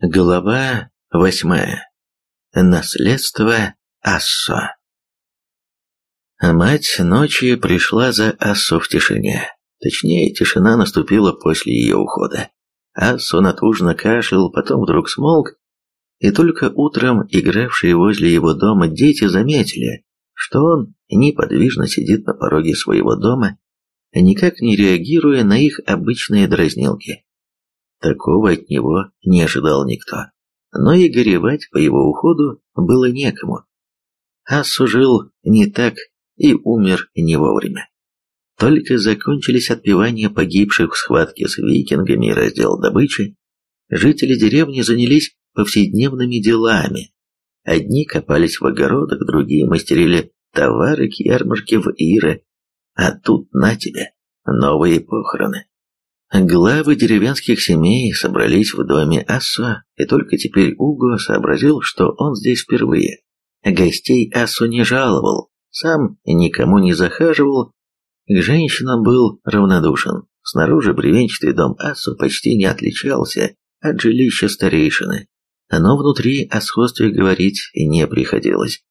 Глава восьмая. Наследство Ассо. Мать ночи пришла за Ассо в тишине. Точнее, тишина наступила после ее ухода. Ассо натужно кашлял, потом вдруг смолк, и только утром игравшие возле его дома дети заметили, что он неподвижно сидит на пороге своего дома, никак не реагируя на их обычные дразнилки. Такого от него не ожидал никто. Но и горевать по его уходу было некому. Ассу жил не так и умер не вовремя. Только закончились отпевания погибших в схватке с викингами и раздел добычи, жители деревни занялись повседневными делами. Одни копались в огородах, другие мастерили товары к ярмарке в Ире, а тут на тебе новые похороны. Главы деревенских семей собрались в доме Ассо, и только теперь Уго сообразил, что он здесь впервые. Гостей Ассо не жаловал, сам никому не захаживал, к женщинам был равнодушен. Снаружи бревенчатый дом Ассо почти не отличался от жилища старейшины, но внутри о сходстве говорить не приходилось.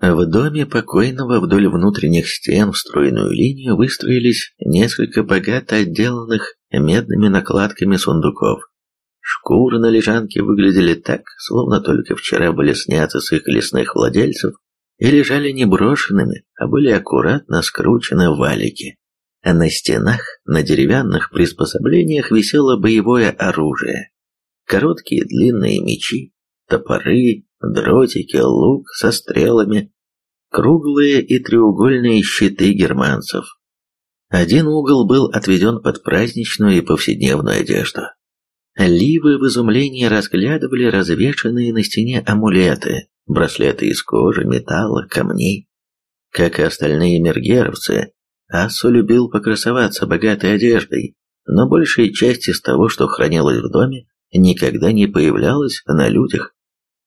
В доме покойного вдоль внутренних стен в стройную линию выстроились несколько богато отделанных медными накладками сундуков. Шкуры на лежанке выглядели так, словно только вчера были сняты с их лесных владельцев и лежали не брошенными, а были аккуратно скручены валики. А на стенах, на деревянных приспособлениях висело боевое оружие. Короткие длинные мечи, топоры, дротики, лук со стрелами, круглые и треугольные щиты германцев, один угол был отведен под праздничную и повседневную одежду. Ливы в изумлении разглядывали развешанные на стене амулеты, браслеты из кожи, металла, камней. Как и остальные мергеровцы, Ассу любил покрасоваться богатой одеждой, но большая часть из того, что хранилось в доме, никогда не появлялась на людях.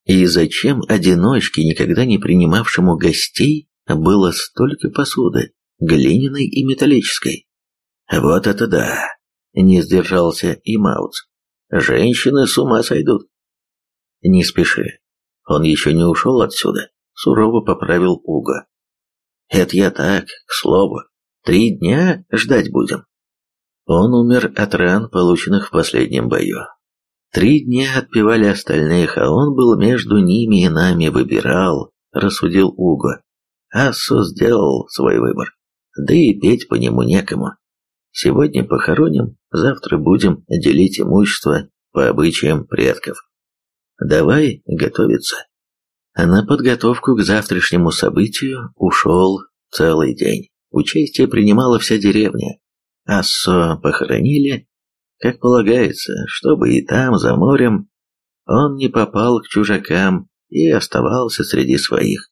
И зачем одиночке, никогда не принимавшему гостей, было столько посуды? Глиняной и металлической. Вот это да! Не сдержался и Мауц. Женщины с ума сойдут. Не спеши. Он еще не ушел отсюда, сурово поправил Уго. Это я так, к слову. Три дня ждать будем. Он умер от ран, полученных в последнем бою. Три дня отпевали остальных, а он был между ними и нами, выбирал, рассудил Уго. Ассо сделал свой выбор да и петь по нему некому. Сегодня похороним, завтра будем делить имущество по обычаям предков. Давай готовиться. А на подготовку к завтрашнему событию ушел целый день. Участие принимала вся деревня. Ассо похоронили, как полагается, чтобы и там, за морем, он не попал к чужакам и оставался среди своих.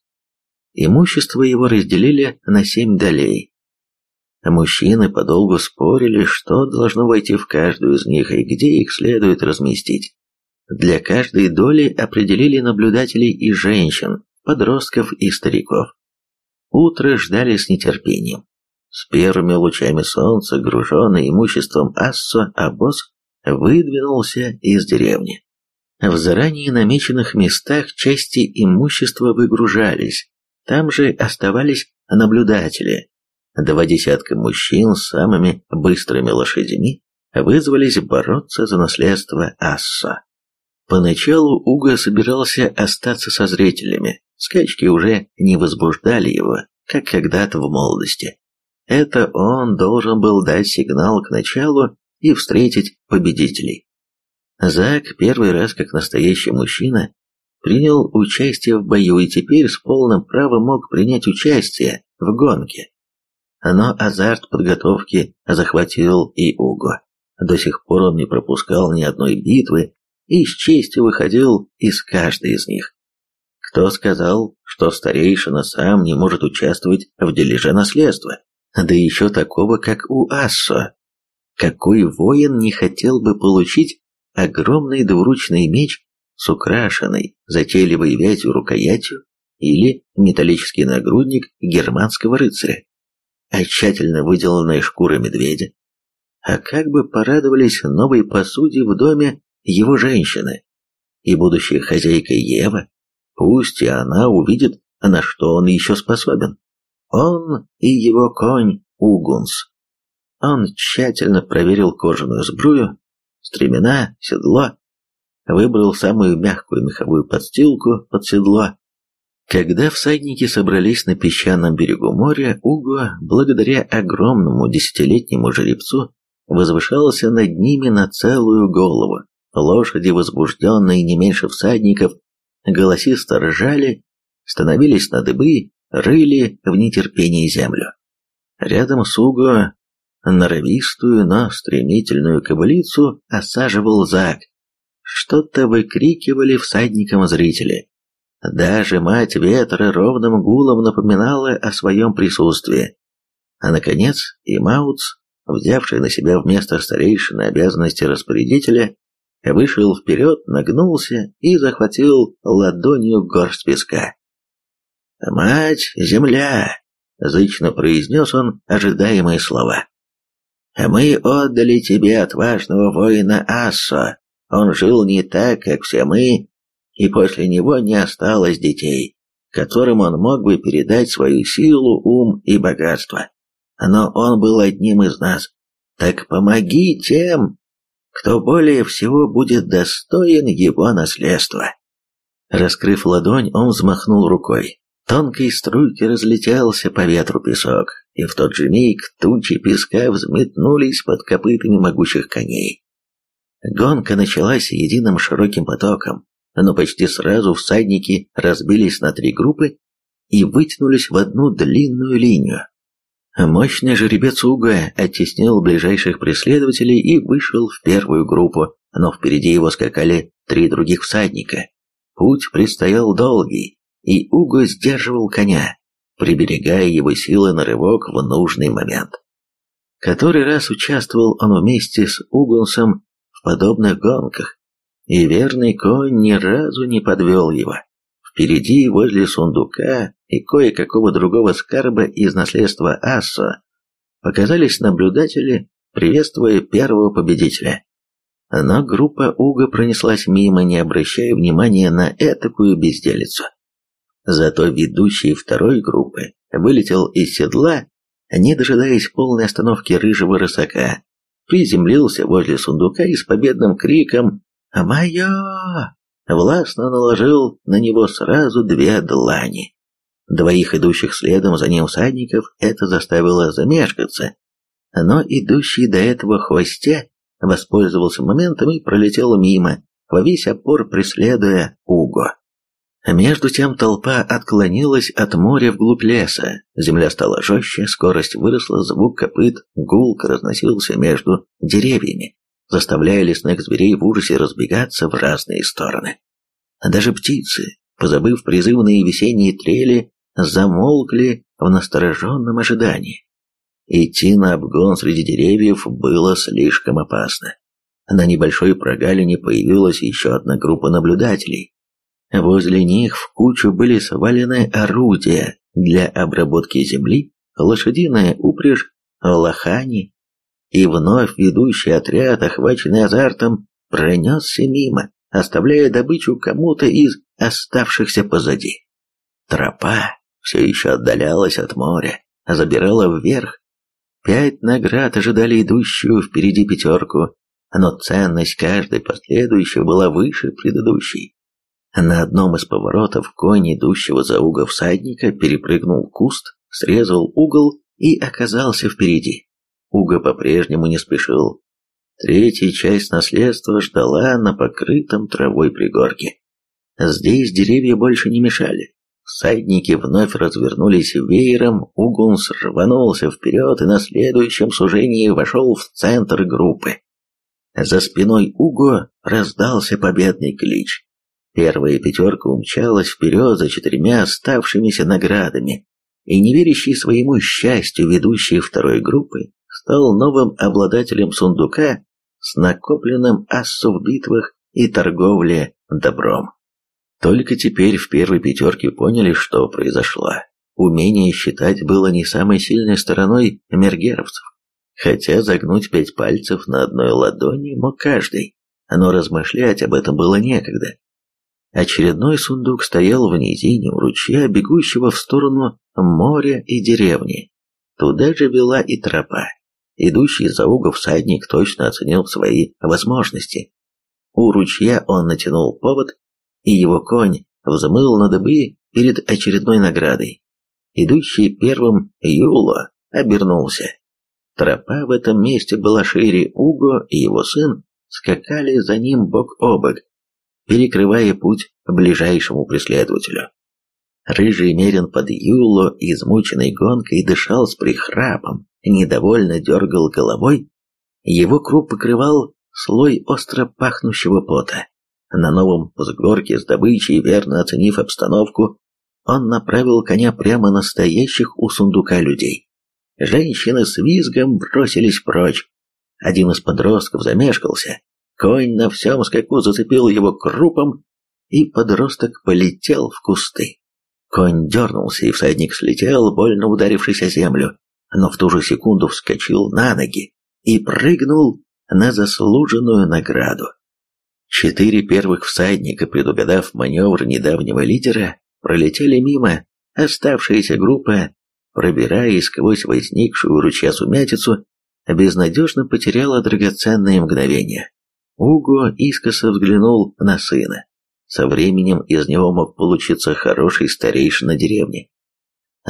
Имущество его разделили на семь долей, Мужчины подолгу спорили, что должно войти в каждую из них и где их следует разместить. Для каждой доли определили наблюдателей и женщин, подростков и стариков. Утро ждали с нетерпением. С первыми лучами солнца, груженный имуществом Ассо, обоз выдвинулся из деревни. В заранее намеченных местах части имущества выгружались, там же оставались наблюдатели, Два десятка мужчин с самыми быстрыми лошадьми вызвались бороться за наследство Ассо. Поначалу Уго собирался остаться со зрителями, скачки уже не возбуждали его, как когда-то в молодости. Это он должен был дать сигнал к началу и встретить победителей. Зак первый раз как настоящий мужчина принял участие в бою и теперь с полным правом мог принять участие в гонке но азарт подготовки захватил и Уго. До сих пор он не пропускал ни одной битвы и с честью выходил из каждой из них. Кто сказал, что старейшина сам не может участвовать в дележе наследства? Да еще такого, как у Ассо. Какой воин не хотел бы получить огромный двуручный меч с украшенной затейливой вязью рукоятью или металлический нагрудник германского рыцаря? А тщательно выделанная шкура медведя. А как бы порадовались новой посуде в доме его женщины. и будущая хозяйка Ева, пусть и она увидит, на что он еще способен. Он и его конь Угунс. Он тщательно проверил кожаную сбрую, стремена, седло, выбрал самую мягкую меховую подстилку под седло. Когда всадники собрались на песчаном берегу моря, Уго, благодаря огромному десятилетнему жеребцу, возвышался над ними на целую голову. Лошади, возбужденные не меньше всадников, голосисто ржали, становились на дыбы, рыли в нетерпении землю. Рядом с Уго норовистую, но стремительную кобылицу осаживал Зак. Что-то выкрикивали всадникам зрители. Даже мать ветра ровным гулом напоминала о своем присутствии. А наконец и Мауц, взявший на себя вместо старейшины обязанности распорядителя, вышел вперед, нагнулся и захватил ладонью горсть песка. «Мать, земля!» — зычно произнес он ожидаемые слова. Мы отдали тебе отважного воина Ассо. Он жил не так, как все мы, и после него не осталось детей, которым он мог бы передать свою силу, ум и богатство. Но он был одним из нас. Так помоги тем, кто более всего будет достоин его наследства. Раскрыв ладонь, он взмахнул рукой. Тонкой струйкой разлетелся по ветру песок, и в тот же миг тучи песка взметнулись под копытами могучих коней. Гонка началась единым широким потоком, но почти сразу всадники разбились на три группы и вытянулись в одну длинную линию. Мощный жеребец Уга оттеснил ближайших преследователей и вышел в первую группу, но впереди его скакали три других всадника. Путь предстоял долгий, и Уго сдерживал коня, приберегая его силы на рывок в нужный момент. Который раз участвовал он вместе с Угунсом в подобных гонках, и верный конь ни разу не подвел его. Впереди, возле сундука и кое-какого другого скарба из наследства Ассо, показались наблюдатели, приветствуя первого победителя. Но группа Уга пронеслась мимо, не обращая внимания на этакую безделицу. Зато ведущий второй группы вылетел из седла, не дожидаясь полной остановки рыжего рысака, приземлился возле сундука и с победным криком «Мое!» властно наложил на него сразу две длани. Двоих идущих следом за ним всадников это заставило замешкаться, но идущий до этого хвосте воспользовался моментом и пролетел мимо, во весь опор преследуя Уго. Между тем толпа отклонилась от моря вглубь леса, земля стала жестче, скорость выросла, звук копыт гулко разносился между деревьями, заставляя лесных зверей в ужасе разбегаться в разные стороны. Даже птицы, позабыв призывные весенние трели, замолкли в настороженном ожидании. Идти на обгон среди деревьев было слишком опасно. На небольшой прогалине появилась еще одна группа наблюдателей, Возле них в кучу были свалены орудия для обработки земли, лошадиная упряжь, лохани, и вновь ведущий отряд, охваченный азартом, пронесся мимо, оставляя добычу кому-то из оставшихся позади. Тропа все еще отдалялась от моря, забирала вверх. Пять наград ожидали идущую впереди пятерку, но ценность каждой последующей была выше предыдущей. На одном из поворотов конь идущего за угол всадника перепрыгнул куст, срезал угол и оказался впереди. Уго по-прежнему не спешил. Третья часть наследства ждала на покрытом травой пригорке. Здесь деревья больше не мешали. Всадники вновь развернулись веером, Угунс рванулся вперед и на следующем сужении вошел в центр группы. За спиной Уго раздался победный клич. Первая пятерка умчалась вперед за четырьмя оставшимися наградами, и неверящий своему счастью ведущий второй группы стал новым обладателем сундука с накопленным ассу в битвах и торговле добром. Только теперь в первой пятерке поняли, что произошло. Умение считать было не самой сильной стороной мергеровцев, хотя загнуть пять пальцев на одной ладони мог каждый, но размышлять об этом было некогда. Очередной сундук стоял в низине у ручья, бегущего в сторону моря и деревни. Туда же вела и тропа. Идущий за угол всадник точно оценил свои возможности. У ручья он натянул повод, и его конь взмыл на дыбы перед очередной наградой. Идущий первым Юло обернулся. Тропа в этом месте была шире, Уго и его сын скакали за ним бок о бок, перекрывая путь ближайшему преследователю. Рыжий мерин под Юло, измученной гонкой, дышал с прихрапом, недовольно дергал головой. Его круп покрывал слой остро пахнущего пота. На новом взгорке с добычей, верно оценив обстановку, он направил коня прямо на стоящих у сундука людей. Женщины с визгом бросились прочь. Один из подростков замешкался, Конь на всем скаку зацепил его крупом, и подросток полетел в кусты. Конь дернулся, и всадник слетел, больно ударившись о землю, но в ту же секунду вскочил на ноги и прыгнул на заслуженную награду. Четыре первых всадника, предугадав маневр недавнего лидера, пролетели мимо, оставшаяся группа, пробираясь сквозь возникшую ручья сумятицу, безнадежно потеряла драгоценные мгновения. Уго искоса взглянул на сына. Со временем из него мог получиться хороший старейшина деревни.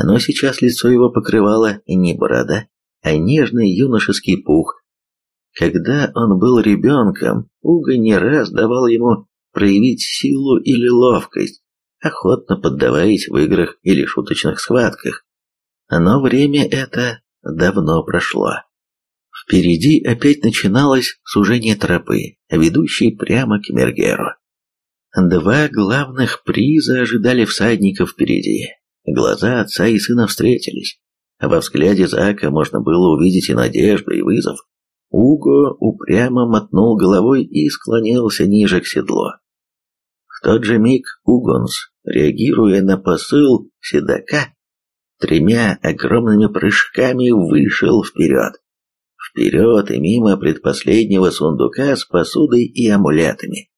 Но сейчас лицо его покрывало не борода, а нежный юношеский пух. Когда он был ребенком, Уго не раз давал ему проявить силу или ловкость, охотно поддаваясь в играх или шуточных схватках. Но время это давно прошло. Впереди опять начиналось сужение тропы, ведущей прямо к Мергеру. Два главных приза ожидали всадников впереди. Глаза отца и сына встретились. Во взгляде Зака можно было увидеть и надежду, и вызов. Уго упрямо мотнул головой и склонился ниже к седлу. В тот же миг Угонс, реагируя на посыл седока, тремя огромными прыжками вышел вперед вперед и мимо предпоследнего сундука с посудой и амулетами.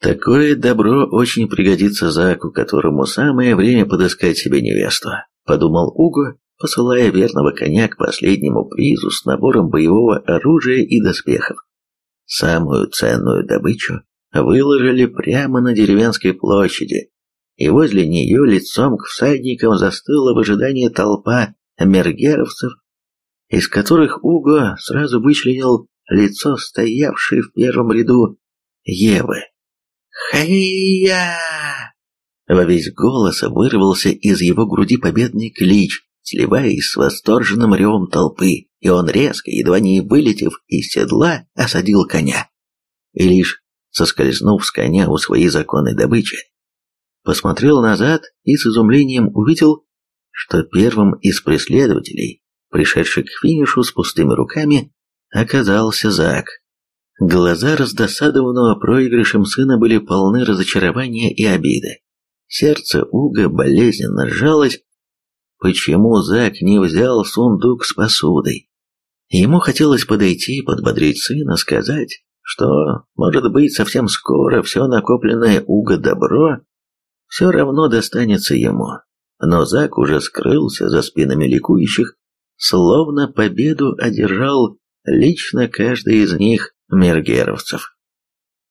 Такое добро очень пригодится Заку, которому самое время подыскать себе невесту, подумал Уго, посылая верного коня к последнему призу с набором боевого оружия и доспехов. Самую ценную добычу выложили прямо на деревенской площади, и возле нее лицом к всадникам застыла в ожидании толпа мергеровцев из которых Уго сразу вычленил лицо стоявшей в первом ряду Евы. «Хей-я!» Во весь голос вырвался из его груди победный клич, сливаясь с восторженным ревом толпы, и он резко, едва не вылетев из седла, осадил коня. И лишь соскользнув с коня у своей законной добычи, посмотрел назад и с изумлением увидел, что первым из преследователей пришедший к финишу с пустыми руками, оказался Зак. Глаза раздосадованного проигрышем сына были полны разочарования и обиды. Сердце Уга болезненно сжалось. Почему Зак не взял сундук с посудой? Ему хотелось подойти, подбодрить сына, сказать, что, может быть, совсем скоро все накопленное Уга добро все равно достанется ему. Но Зак уже скрылся за спинами ликующих, словно победу одержал лично каждый из них мергеровцев.